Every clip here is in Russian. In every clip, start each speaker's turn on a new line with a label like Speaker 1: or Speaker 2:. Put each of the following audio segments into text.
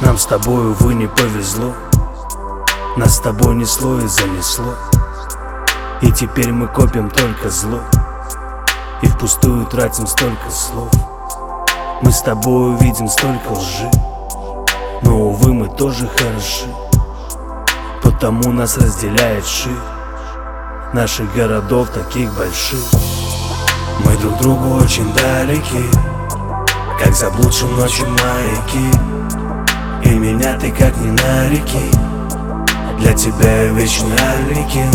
Speaker 1: Нам с тобой, увы, не повезло. Нас с тобой несло и занесло. И теперь мы копим только зло. И впустую тратим столько слов. Мы с тобой увидим столько лжи. Но, увы, мы тоже хороши. Потому нас разделяет ши Наших городов таких больших. Мы друг другу очень далеки. Как заблудшим ночью маяки И меня ты как не на реки. Для тебя я вечно Аликин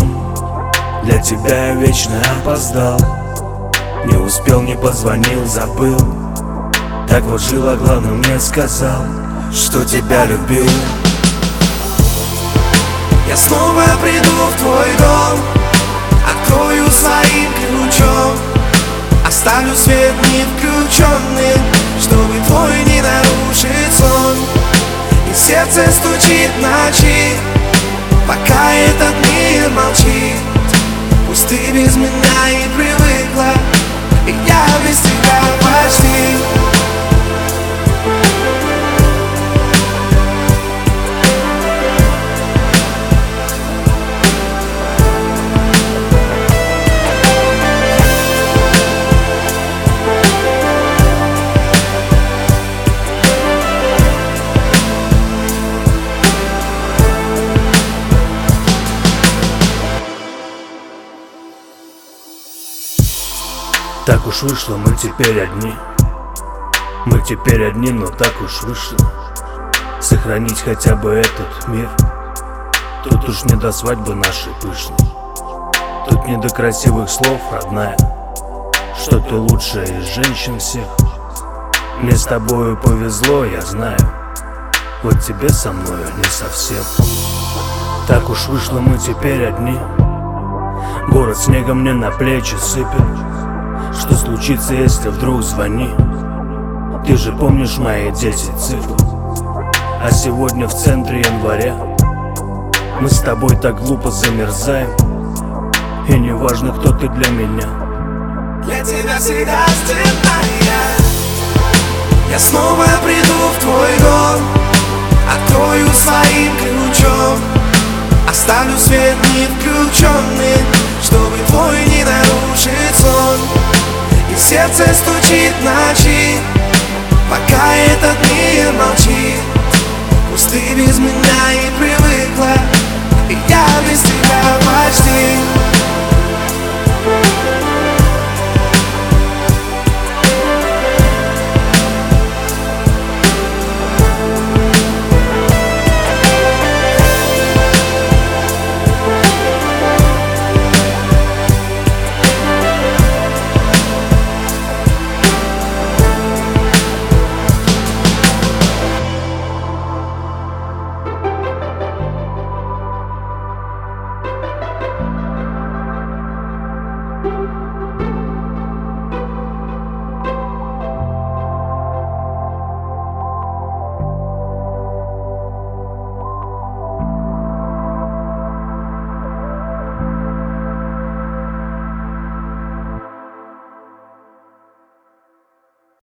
Speaker 1: Для тебя я вечно опоздал. Не успел, не позвонил, забыл. Так вот жил, а главное мне сказал Что тебя любил.
Speaker 2: Я снова приду в твой дом. Открою своим сердце стучит ночи Пока этот мир молчит. Пусть ты без меня
Speaker 1: Так уж вышло, мы теперь одни. Мы теперь одни, но так уж вышло. Сохранить хотя бы этот мир. Тут уж не до свадьбы нашей пышной. Тут не до красивых слов, родная. Что ты лучшая из женщин всех. Мне с тобою повезло, я знаю. Вот тебе со мной не совсем. Так уж вышло, мы теперь одни. Город снегом мне на плечи сыпет что случится, если вдруг звони? Ты же помнишь мои десять цифр? А сегодня в центре января. Мы с тобой так глупо замерзаем. И не важно, кто ты для меня.
Speaker 2: Для тебя всегда стена Я
Speaker 1: снова приду в твой дом.
Speaker 2: Открою своим
Speaker 1: ключом.
Speaker 2: Оставлю свет не включен сердце стучит ночи Пока этот мир молчит. Пусты без меня и привыкла.